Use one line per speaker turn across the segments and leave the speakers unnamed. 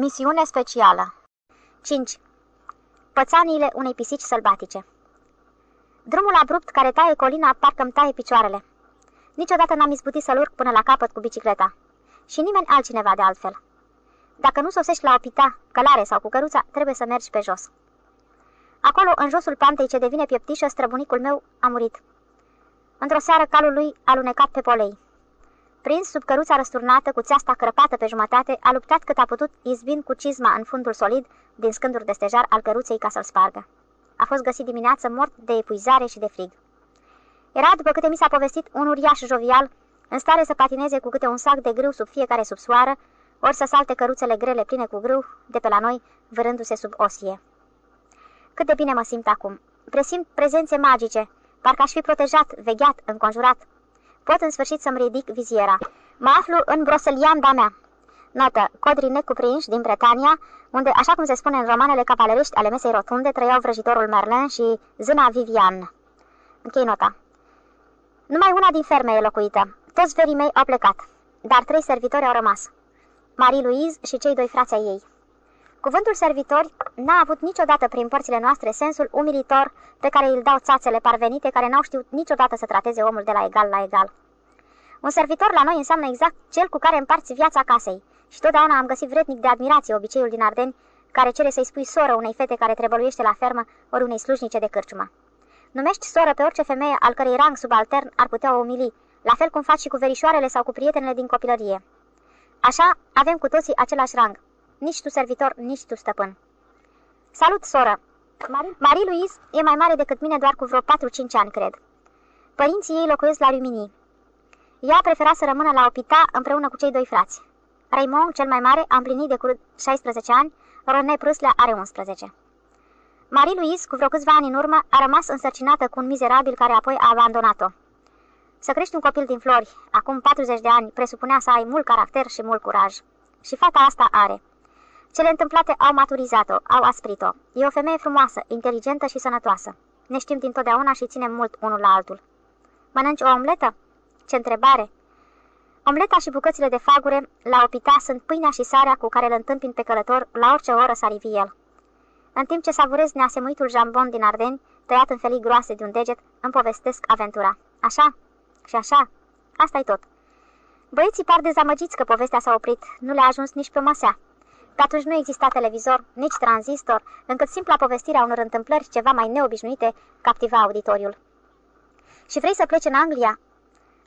Misiune specială 5. Pățaniile unei pisici sălbatice Drumul abrupt care taie colina parcă îmi taie picioarele. Niciodată n-am izbutit să-l urc până la capăt cu bicicleta. Și nimeni altcineva de altfel. Dacă nu sosești la o pita, călare sau cu căruța, trebuie să mergi pe jos. Acolo, în josul pantei ce devine pieptișă, străbunicul meu a murit. Într-o seară, calul lui a lunecat pe polei. Prins sub căruța răsturnată, cu țeasta crăpată pe jumătate, a luptat cât a putut, izbind cu cizma în fundul solid din scânduri de stejar al căruței ca să-l spargă. A fost găsit dimineață mort de epuizare și de frig. Era, după câte mi s-a povestit, un uriaș jovial, în stare să patineze cu câte un sac de grâu sub fiecare subsoară, ori să salte căruțele grele pline cu grâu de pe la noi, vârându-se sub osie. Cât de bine mă simt acum. Presimt prezențe magice, parcă aș fi protejat, vegheat, înconjurat. Pot în sfârșit să-mi ridic viziera. Mă aflu în Broselianda mea. Notă, codrii necuprinși din Bretania, unde, așa cum se spune în romanele cavaleriști ale mesei rotunde, trăiau vrăjitorul Merlin și zâna Vivian. Închei nota. Numai una din ferme e locuită. Toți verii mei au plecat, dar trei servitori au rămas. Marie-Louise și cei doi frații ei. Cuvântul servitori n-a avut niciodată prin părțile noastre sensul umilitor pe care îl dau țațele parvenite care n-au știut niciodată să trateze omul de la egal la egal. Un servitor la noi înseamnă exact cel cu care împarți viața casei și totdeauna am găsit vrednic de admirație obiceiul din Ardeni care cere să-i spui soră unei fete care trebăluiește la fermă ori unei slujnice de cârciumă. Numești soră pe orice femeie al cărei rang subaltern ar putea o umili, la fel cum faci și cu verișoarele sau cu prietenele din copilărie. Așa avem cu toții același rang, nici tu servitor, nici tu stăpân. Salut, soră! Marie-Louise e mai mare decât mine doar cu vreo 4-5 ani, cred. Părinții ei locuiesc la Rumini. Ea prefera să rămână la Opita împreună cu cei doi frați. Raymond, cel mai mare, a împlinit de curând 16 ani, René Prâslea are 11. Marie-Louise, cu vreo câțiva ani în urmă, a rămas însărcinată cu un mizerabil care apoi a abandonat-o. Să crești un copil din flori, acum 40 de ani, presupunea să ai mult caracter și mult curaj. Și fata asta are. Cele întâmplate au maturizat-o, au asprit-o. E o femeie frumoasă, inteligentă și sănătoasă. Ne știm dintotdeauna și ținem mult unul la altul. Mănânci o omletă? Ce întrebare! Omleta și bucățile de fagure la opita sunt pâinea și sarea cu care îl întâmpin pe călător la orice oră s-ar el. În timp ce savurez neasemuitul jambon din Ardeni, tăiat în felii groase de un deget, îmi povestesc aventura. Așa? Și așa? asta e tot. Băieții par dezamăgiți că povestea s-a oprit, nu le-a ajuns nici pe masea. Pe atunci nu exista televizor, nici tranzistor, încât simpla povestire a unor întâmplări ceva mai neobișnuite captiva auditoriul. Și vrei să pleci în Anglia?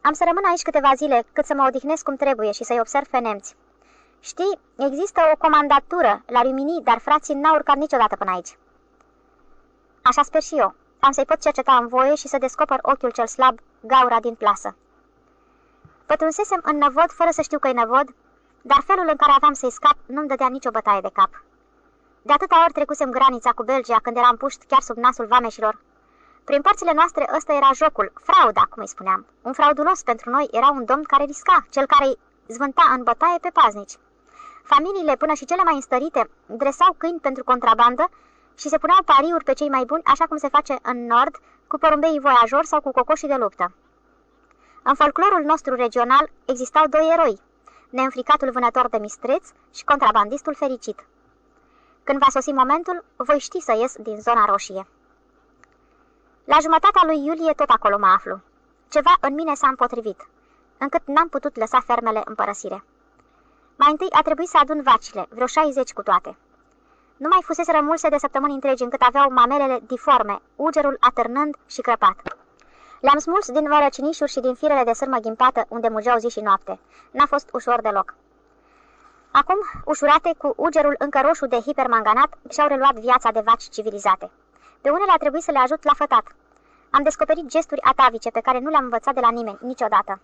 Am să rămân aici câteva zile, cât să mă odihnesc cum trebuie și să-i observ pe nemți. Știi, există o comandatură la Rimini, dar frații n-au urcat niciodată până aici. Așa sper și eu. Am să-i pot cerceta în voie și să descoper ochiul cel slab, gaura din plasă. Pătrunsesem în năvod fără să știu că e năvod, dar felul în care aveam să-i scap nu-mi dădea nicio bătaie de cap. De atâta ori trecusem granița cu Belgia când eram puști chiar sub nasul vameșilor. Prin părțile noastre ăsta era jocul, frauda, cum îi spuneam. Un fraudulos pentru noi era un domn care risca, cel care îi zvânta în bătaie pe paznici. Familiile, până și cele mai înstărite, dresau câini pentru contrabandă și se puneau pariuri pe cei mai buni, așa cum se face în nord, cu porumbeii voiajori sau cu cocoșii de luptă. În folclorul nostru regional existau doi eroi, neînfricatul vânător de mistreț și contrabandistul fericit. Când va sosi momentul, voi ști să ies din zona roșie. La jumătatea lui iulie tot acolo mă aflu. Ceva în mine s-a împotrivit, încât n-am putut lăsa fermele în părăsire. Mai întâi a trebuit să adun vacile, vreo 60 cu toate. Nu mai fusese rămulse de săptămâni întregi încât aveau mamelele diforme, ugerul atârnând și crăpat. Le-am smuls din vărăcinișuri și din firele de sârmă ghimpată unde mugeau zi și noapte. N-a fost ușor deloc. Acum, ușurate, cu ugerul încă roșu de hipermanganat, și-au reluat viața de vaci civilizate. Pe unele a trebuit să le ajut la fătat. Am descoperit gesturi atavice pe care nu le-am învățat de la nimeni, niciodată.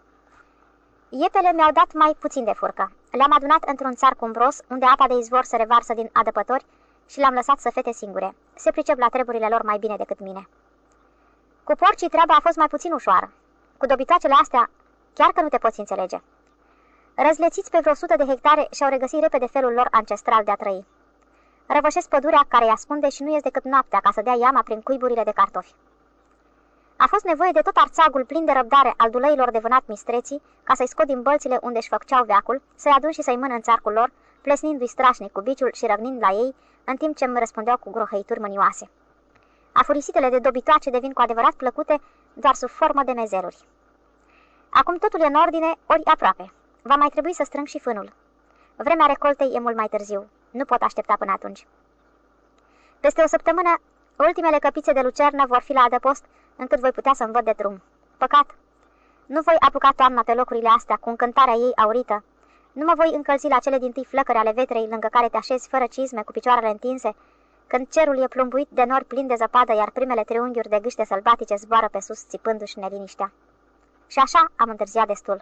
Iepele mi-au dat mai puțin de furcă. Le-am adunat într-un țar cumbros, unde apa de izvor se revarsă din adăpători și le-am lăsat să fete singure. Se pricep la treburile lor mai bine decât mine. Cu porcii treaba a fost mai puțin ușoară. Cu dobitoacele astea, chiar că nu te poți înțelege. Răzlețiți pe vreo sută de hectare și-au regăsit repede felul lor ancestral de a trăi. Răvășesc pădurea care îi ascunde și nu ies decât noaptea ca să dea iama prin cuiburile de cartofi. A fost nevoie de tot arțagul plin de răbdare al dulăilor de vânat mistreții ca să-i scot din bălțile unde își făceau veacul, să-i adun și să-i mână în țarcul lor, plesnindu-i strașnic cu biciul și răgnind la ei, în timp ce îmi răspundeau cu grohăituri mânioase. Afurisitele de dobitoace devin cu adevărat plăcute doar sub formă de mezeruri. Acum totul e în ordine, ori aproape. Va mai trebui să strâng și fânul. Vremea recoltei e mult mai târziu. Nu pot aștepta până atunci. Peste o săptămână, ultimele căpițe de lucernă vor fi la adăpost, încât voi putea să-mi văd de drum. Păcat! Nu voi apuca toamna pe locurile astea cu încântarea ei aurită. Nu mă voi încălzi la cele din tâi flăcări ale vetrei lângă care te așezi fără cizme cu picioarele întinse, când cerul e plumbuit de nori plin de zăpadă, iar primele triunghiuri de gâște sălbatice zboară pe sus, țipându-și neliniștea. Și așa am întârziat destul.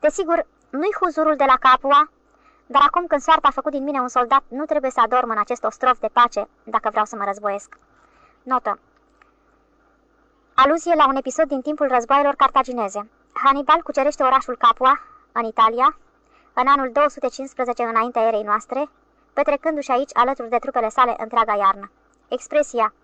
Desigur, nu-i huzurul de la Capua, dar acum când soarta a făcut din mine un soldat, nu trebuie să adorm în acest ostrof de pace, dacă vreau să mă războiesc. Notă. Aluzie la un episod din timpul războaielor cartagineze. Hannibal cucerește orașul Capua, în Italia, în anul 215 înaintea erei noastre, petrecându-și aici alături de trupele sale întreaga iarnă. Expresia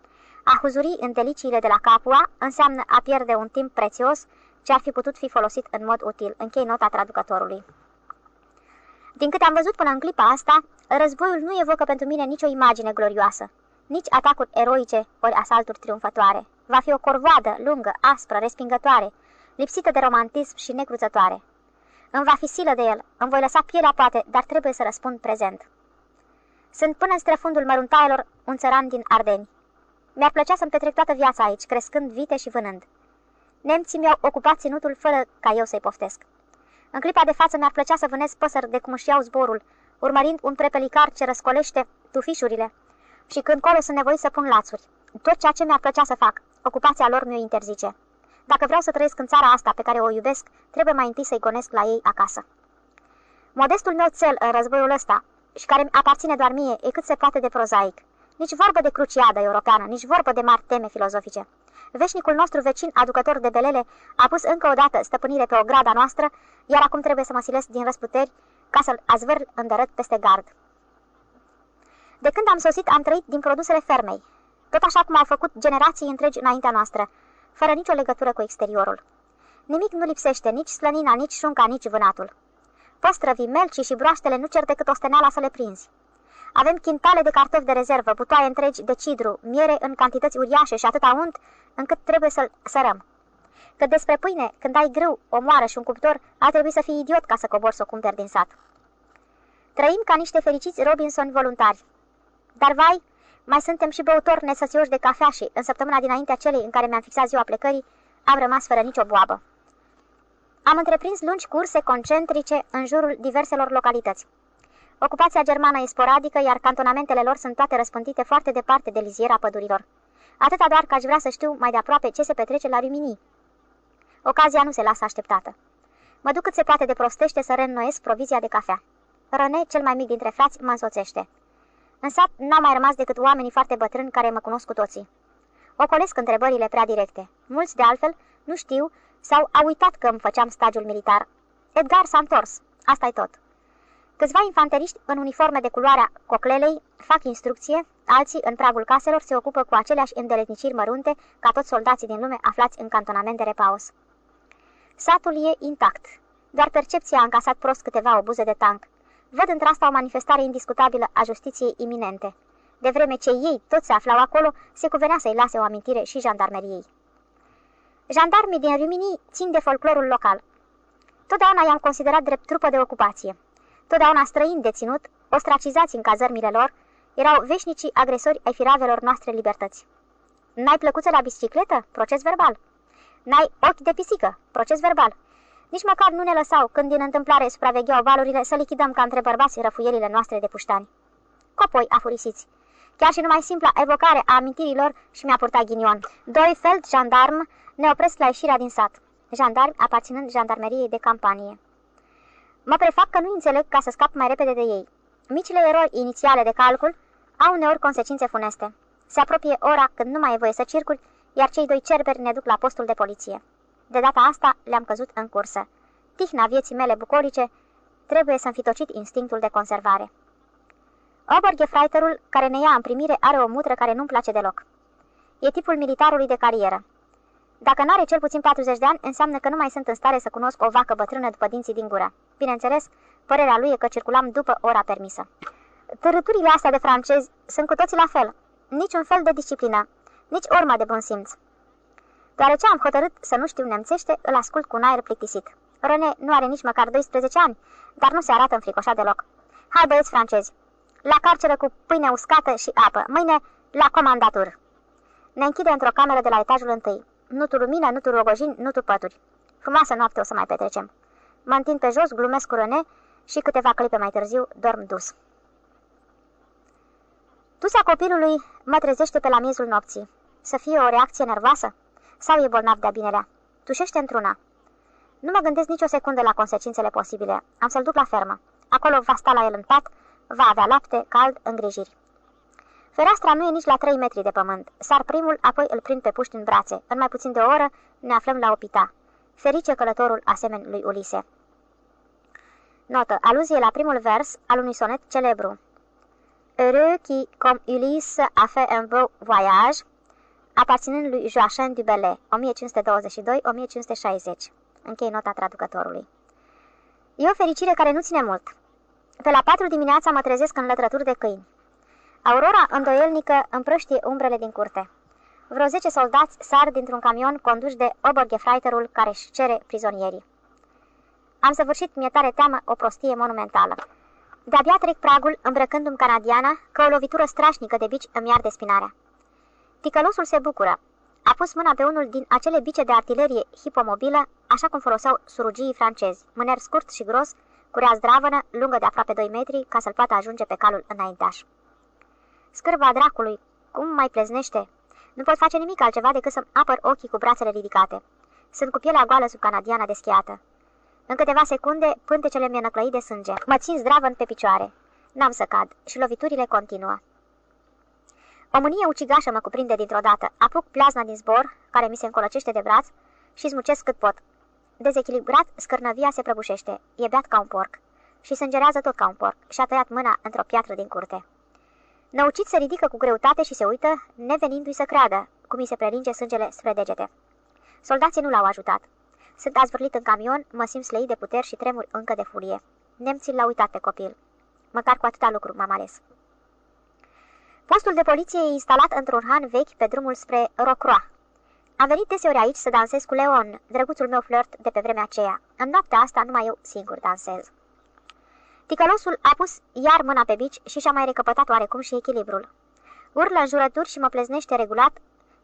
a huzuri în deliciile de la Capua înseamnă a pierde un timp prețios ce ar fi putut fi folosit în mod util. Închei nota traducătorului. Din câte am văzut până în clipa asta, războiul nu evocă pentru mine nicio imagine glorioasă, nici atacuri eroice ori asalturi triumfătoare. Va fi o corvoadă lungă, aspră, respingătoare, lipsită de romantism și necruțătoare. Îmi va fi silă de el, îmi voi lăsa pielea poate, dar trebuie să răspund prezent. Sunt până în străfundul măruntaielor un țăran din Ardeni. Mi-ar plăcea să-mi petrec toată viața aici, crescând vite și vânând. Nemții mi-au ocupat ținutul fără ca eu să-i poftesc. În clipa de față mi-ar plăcea să vânez păsări de cum își iau zborul, urmărind un prepelicar ce răscolește tufișurile și când colo sunt nevoit să pun lațuri. Tot ceea ce mi-ar plăcea să fac, ocupația lor mi-o interzice. Dacă vreau să trăiesc în țara asta pe care o iubesc, trebuie mai întâi să-i gonesc la ei acasă. Modestul meu cel în războiul ăsta, și care mi aparține doar mie, e cât se poate de prozaic. Nici vorbă de cruciadă europeană, nici vorbă de mari teme filozofice. Veșnicul nostru vecin, aducător de belele, a pus încă o dată stăpânire pe o grada noastră, iar acum trebuie să mă silesc din răsputeri ca să-l azvârl îndărât peste gard. De când am sosit, am trăit din produsele fermei, tot așa cum au făcut generații întregi înaintea noastră, fără nicio legătură cu exteriorul. Nimic nu lipsește, nici slănina, nici șunca, nici vânatul. Păstrăvii, melcii și broaștele nu cer decât osteneala să le prinzi. Avem chintale de cartofi de rezervă, butoaie întregi de cidru, miere în cantități uriașe și atâta unt încât trebuie să-l sărăm. Că despre pâine, când ai grâu, o moară și un cuptor, ar trebui să fii idiot ca să cobori să o cumperi din sat. Trăim ca niște fericiți Robinson voluntari. Dar vai, mai suntem și băutori nesățioși de cafea și, în săptămâna dinaintea celei în care mi-am fixat ziua plecării, am rămas fără nicio boabă. Am întreprins lungi curse concentrice în jurul diverselor localități. Ocupația germană e sporadică, iar cantonamentele lor sunt toate răspândite foarte departe de liziera pădurilor. Atâta doar că aș vrea să știu mai de aproape ce se petrece la Rimini. Ocazia nu se lasă așteptată. Mă duc cât se poate de prostește să reînnoiesc provizia de cafea. Răne, cel mai mic dintre frați, mă însoțește. În sat n-au mai rămas decât oamenii foarte bătrâni care mă cunosc cu toții. Ocolesc întrebările prea directe. Mulți, de altfel, nu știu sau au uitat că îmi făceam stagiul militar. Edgar s-a întors. asta e tot. Câțiva infanteriști în uniforme de culoarea coclelei fac instrucție, alții în pragul caselor se ocupă cu aceleași îndeletniciri mărunte ca toți soldații din lume aflați în cantonament de repaus. Satul e intact. Doar percepția a încasat prost câteva obuze de tank. Văd într-asta o manifestare indiscutabilă a justiției iminente. De vreme ce ei toți se aflau acolo, se cuvenea să-i lase o amintire și jandarmeriei. Jandarmii din Rimini țin de folclorul local. Totdeauna i-am considerat drept trupă de ocupație. Totdeauna străini deținut, ostracizați în cazărmile lor, erau veșnicii agresori ai firavelor noastre libertăți. N-ai plăcuță la bicicletă? Proces verbal. N-ai ochi de pisică? Proces verbal. Nici măcar nu ne lăsau, când din întâmplare supravegheau valurile, să lichidăm ca între bărbați răfuierile noastre de puștani. Copoi afurisiți. Chiar și numai simpla evocare a amintirilor și mi-a purtat ghinion. Doi feld jandarm ne opresc la ieșirea din sat. Jandarmi aparținând jandarmeriei de campanie. Mă prefac că nu înțeleg ca să scap mai repede de ei. Micile erori inițiale de calcul au uneori consecințe funeste. Se apropie ora când nu mai e voie să circul, iar cei doi cerberi ne duc la postul de poliție. De data asta le-am căzut în cursă. Tihna vieții mele bucolice trebuie să-mi fi tocit instinctul de conservare. Obergefreiterul care ne ia în primire are o mutră care nu-mi place deloc. E tipul militarului de carieră. Dacă n-are cel puțin 40 de ani, înseamnă că nu mai sunt în stare să cunosc o vacă bătrână după dinții din gură. Bineînțeles, părerea lui e că circulam după ora permisă. Târâturile astea de francezi sunt cu toții la fel. Niciun fel de disciplină, nici urma de bun simț. Deoarece am hotărât să nu știu nemțește, îl ascult cu un aer plictisit. René nu are nici măcar 12 ani, dar nu se arată înfricoșat deloc. Hai băieți francezi, la carceră cu pâine uscată și apă, mâine la comandatur. Ne închide într-o cameră de la etajul întâi. Nu tu lumină, nu tu rogojini, nu tu pături. Frumoasă noapte o să mai petrecem. Mă întind pe jos, glumesc cu René și câteva clipe mai târziu dorm dus. Tusea copilului mă trezește pe la miezul nopții. Să fie o reacție nervoasă? Sau e bolnav de-a binelea? Tușește într-una. Nu mă gândesc nicio secundă la consecințele posibile. Am să-l duc la fermă. Acolo va sta la el în pat, va avea lapte, cald, îngrijiri. Fereastra nu e nici la 3 metri de pământ. Sar primul, apoi îl prind pe puști în brațe. În mai puțin de o oră ne aflăm la opita. Ferice călătorul asemeni lui Ulise. Notă. Aluzie la primul vers al unui sonet celebru. Heureux qui, comme Ulysse, a fait un beau voyage, aparținând lui Joachim du Bellay, 1522-1560. Închei nota traducătorului. E o fericire care nu ține mult. Pe la patru dimineața mă trezesc în lătrături de câini. Aurora îndoielnică împrăștie umbrele din curte. Vreo zece soldați sar dintr-un camion condus de Obergefreiterul care își cere prizonierii. Am săvârșit, mi-e tare teamă, o prostie monumentală. De-abia trec pragul, îmbrăcându-mi canadiana, că o lovitură strașnică de bici îmi arde spinarea. Ticălosul se bucură. A pus mâna pe unul din acele bice de artilerie hipomobilă, așa cum foloseau surugii francezi, mâner scurt și gros, cu rea zdravănă, lungă de aproape 2 metri, ca să-l poată ajunge pe calul înainteaș. Scârba dracului, cum mai pleznește? Nu pot face nimic altceva decât să-mi apăr ochii cu brațele ridicate. Sunt cu pielea goală sub canadiana deschiată. În câteva secunde, pântecele mi-e năclăit de sânge. Mă țin zdravăn pe picioare. N-am să cad și loviturile continuă. O mânie ucigașă mă cuprinde dintr-o dată. Apuc plazna din zbor, care mi se încolăcește de braț, și smucesc cât pot. Dezechilibrat, scârnăvia se prăbușește. E beat ca un porc. Și sângerează tot ca un porc. Și-a tăiat mâna într-o piatră din curte. Năucit se ridică cu greutate și se uită, nevenindu-i să creadă, cum îi se prelinge sângele spre degete. Soldații nu l-au ajutat. Sunt azvârlit în camion, mă simt slăit de puteri și tremur încă de furie. Nemții l-au uitat pe copil. Măcar cu atâta lucru m-am ales. Postul de poliție e instalat într-un han vechi pe drumul spre Rocroa. Am venit deseori aici să dansez cu Leon, drăguțul meu flirt de pe vremea aceea. În noaptea asta numai eu singur dansez. Ticălosul a pus iar mâna pe bici și și-a mai recăpătat oarecum și echilibrul. Urlă în jurături și mă pleznește regulat,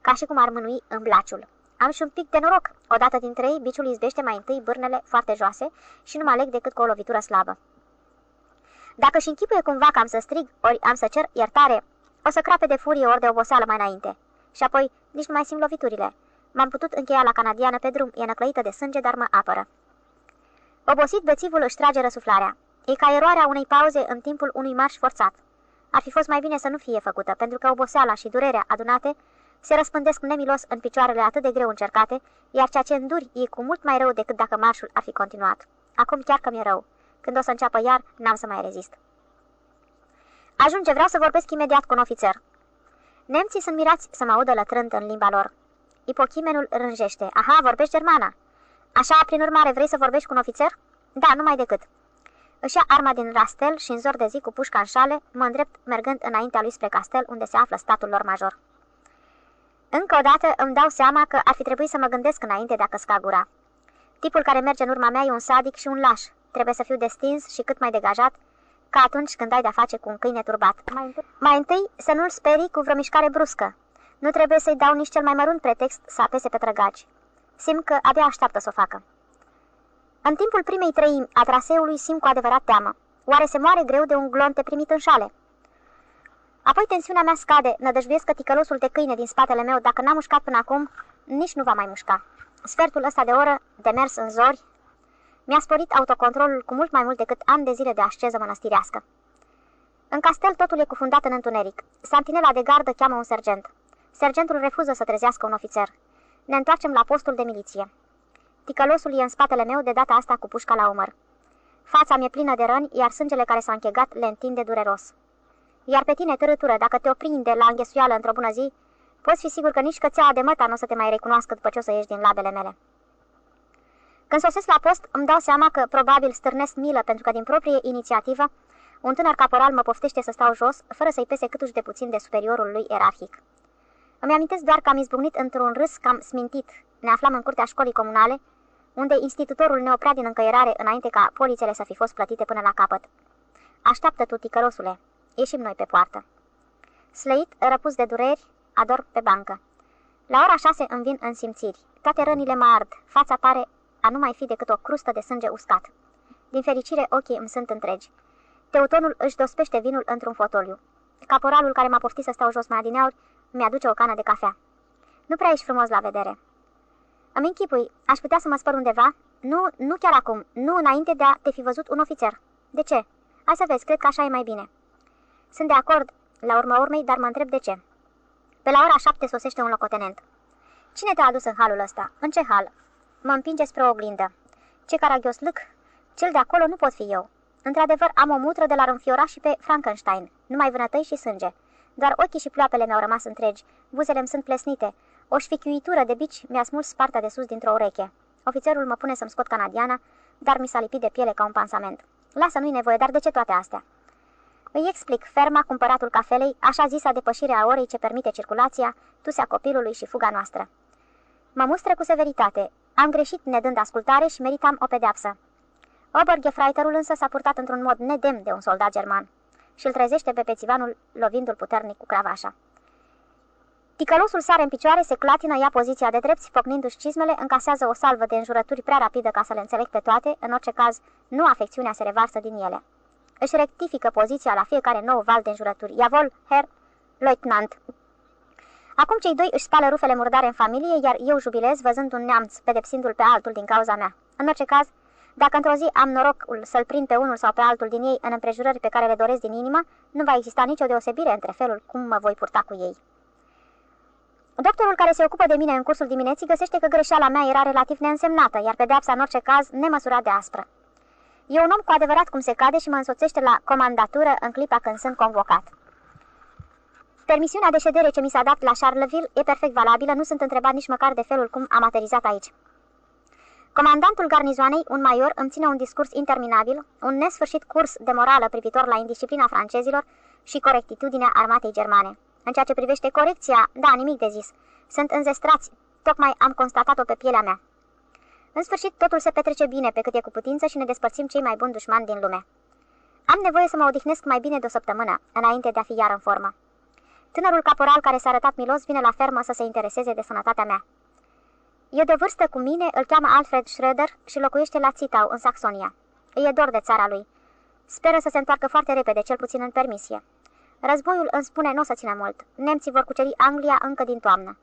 ca și cum ar mânui în blaciul. Am și un pic de noroc. Odată dintre ei, biciul izbește mai întâi bârnele foarte joase și nu mă aleg decât cu o lovitură slabă. Dacă și închipuie cumva că am să strig, ori am să cer iertare, o să crape de furie ori de oboseală mai înainte. Și apoi nici nu mai simt loviturile. M-am putut încheia la canadiană pe drum, e năclăită de sânge, dar mă apără. Obosit, bețivul își trage răsuflarea. E ca eroarea unei pauze în timpul unui marș forțat. Ar fi fost mai bine să nu fie făcută, pentru că oboseala și durerea adunate se răspândesc nemilos în picioarele atât de greu încercate, iar ceea ce înduri e cu mult mai rău decât dacă marșul ar fi continuat. Acum chiar că mi-e rău. Când o să înceapă iar, n-am să mai rezist. Ajunge, vreau să vorbesc imediat cu un ofițer. Nemții sunt mirați să mă audă lătrând în limba lor. Ipochimenul rânjește. Aha, vorbești germana. Așa, prin urmare, vrei să vorbești cu un ofițer? Da, numai decât. Își ia arma din rastel și în zor de zi cu pușca în șale, mă îndrept mergând înaintea lui spre castel, unde se află statul lor major. Încă o dată îmi dau seama că ar fi trebuit să mă gândesc înainte de a căsca gura. Tipul care merge în urma mea e un sadic și un laș. Trebuie să fiu destins și cât mai degajat, ca atunci când ai de-a face cu un câine turbat. Mai întâi, mai întâi să nu-l sperii cu vreo mișcare bruscă. Nu trebuie să-i dau nici cel mai mărunt pretext să apese pe trăgaci. Simt că abia așteaptă să o facă. În timpul primei treimi a traseului simt cu adevărat teamă. Oare se moare greu de un glonte primit în șale? Apoi tensiunea mea scade, nădăjduiesc că ticălosul de câine din spatele meu, dacă n-a mușcat până acum, nici nu va mai mușca. Sfertul ăsta de oră, de mers în zori, mi-a sporit autocontrolul cu mult mai mult decât ani de zile de asceză mănăstirească. În castel totul e cufundat în întuneric. Santinela de gardă cheamă un sergent. Sergentul refuză să trezească un ofițer. Ne întoarcem la postul de miliție. Ticălosul e în spatele meu, de data asta cu pușca la umăr. Fața mi-e plină de răni, iar sângele care s-a închegat le întinde dureros. Iar pe tine, târâtură, dacă te oprinde la înghesuială într-o bună zi, poți fi sigur că nici cățeaua de măta nu o să te mai recunoască după ce o să ieși din labele mele. Când sosesc la post, îmi dau seama că probabil stârnesc milă pentru că din proprie inițiativă un tânăr caporal mă poftește să stau jos, fără să-i pese câtuși de puțin de superiorul lui erarhic. Îmi amintesc doar că am izbucnit într-un râs cam smintit. Ne aflam în curtea școlii comunale, unde institutorul ne oprea din încăierare înainte ca polițele să fi fost plătite până la capăt. Așteaptă tu, ticărosule. Ieșim noi pe poartă. Slăit, răpus de dureri, ador pe bancă. La ora șase îmi vin în simțiri. Toate rănile mă ard. Fața pare a nu mai fi decât o crustă de sânge uscat. Din fericire, ochii îmi sunt întregi. Teutonul își dospește vinul într-un fotoliu. Caporalul care m-a poftit să stau jos mai adineauri mi-aduce o cană de cafea. Nu prea ești frumos la vedere. Îmi închipui, aș putea să mă spăr undeva? Nu, nu chiar acum, nu înainte de a te fi văzut un ofițer. De ce? Hai să vezi, cred că așa e mai bine. Sunt de acord, la urma urmei, dar mă întreb de ce. Pe la ora șapte sosește un locotenent. Cine te-a adus în halul ăsta? În ce hal? Mă împinge spre o oglindă. Ce caragios lâc? Cel de acolo nu pot fi eu. Într-adevăr, am o mutră de la înfiora și pe Frankenstein, numai vânătăi și sânge. Doar ochii și ploapele mi-au rămas întregi, buzele îmi sunt plesnite. O șfichiuitură de bici mi-a smuls partea de sus dintr-o ureche. Ofițerul mă pune să-mi scot canadiana, dar mi s-a lipit de piele ca un pansament. Lasă, nu-i nevoie, dar de ce toate astea? Îi explic ferma cumpăratul cafelei, așa zisa depășire a orei ce permite circulația, tusea copilului și fuga noastră. Mă mustră cu severitate. Am greșit nedând ascultare și meritam o pedeapsă. Obergefreiterul însă s-a purtat într-un mod nedemn de un soldat german și îl trezește pe pețivanul lovindu-l puternic cu cravașa. Ticălosul sare în picioare, se clatină, ia poziția de drept, pocnindu-și cizmele, încasează o salvă de înjurături prea rapidă ca să le înțeleg pe toate, în orice caz, nu afecțiunea se revarsă din ele. Își rectifică poziția la fiecare nou val de înjurături. Iavol, Herr Leutnant. Acum cei doi își spală rufele murdare în familie, iar eu jubilez văzând un neamț pedepsindu-l pe altul din cauza mea. În orice caz, dacă într-o zi am norocul să-l prind pe unul sau pe altul din ei în împrejurări pe care le doresc din inimă, nu va exista nicio deosebire între felul cum mă voi purta cu ei. Doctorul care se ocupă de mine în cursul dimineții găsește că greșeala mea era relativ neînsemnată, iar pedeapsa în orice caz nemăsurat de aspră. E un om cu adevărat cum se cade și mă însoțește la comandatură în clipa când sunt convocat. Permisiunea de ședere ce mi s-a dat la Charleville e perfect valabilă, nu sunt întrebat nici măcar de felul cum am aterizat aici. Comandantul garnizoanei, un major, îmi ține un discurs interminabil, un nesfârșit curs de morală privitor la indisciplina francezilor și corectitudinea armatei germane. În ceea ce privește corecția, da, nimic de zis. Sunt înzestrați, tocmai am constatat-o pe pielea mea. În sfârșit, totul se petrece bine pe cât e cu putință și ne despărțim cei mai buni dușmani din lume. Am nevoie să mă odihnesc mai bine de o săptămână, înainte de a fi iar în formă. Tânărul caporal care s-a arătat milos vine la fermă să se intereseze de sănătatea mea. E de vârstă cu mine, îl cheamă Alfred Schröder și locuiește la Zittau, în Saxonia. E dor de țara lui. Speră să se întoarcă foarte repede, cel puțin în permisie. Războiul îmi spune nu o să țină mult. Nemții vor cuceri Anglia încă din toamnă.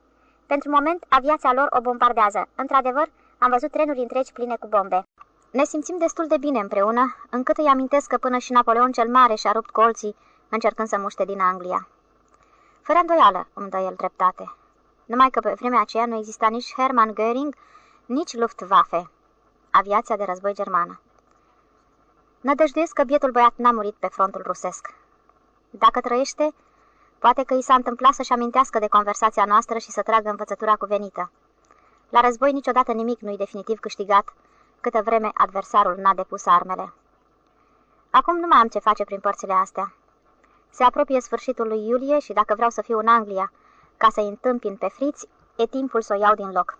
Pentru moment, aviația lor o bombardează. Într-adevăr, am văzut trenuri întregi pline cu bombe. Ne simțim destul de bine împreună, încât îi amintesc că până și Napoleon cel Mare și-a rupt colții încercând să muște din Anglia. Fără îndoială, îmi dă el dreptate. Numai că pe vremea aceea nu exista nici Hermann Göring, nici Luftwaffe, aviația de război germană. Nădăjduiesc că bietul băiat n-a murit pe frontul rusesc. Dacă trăiește, poate că i s-a întâmplat să-și amintească de conversația noastră și să tragă învățătura cuvenită. La război niciodată nimic nu-i definitiv câștigat, câtă vreme adversarul n-a depus armele. Acum nu mai am ce face prin părțile astea. Se apropie sfârșitul lui iulie și dacă vreau să fiu în Anglia ca să-i întâmpin pe friți, e timpul să o iau din loc.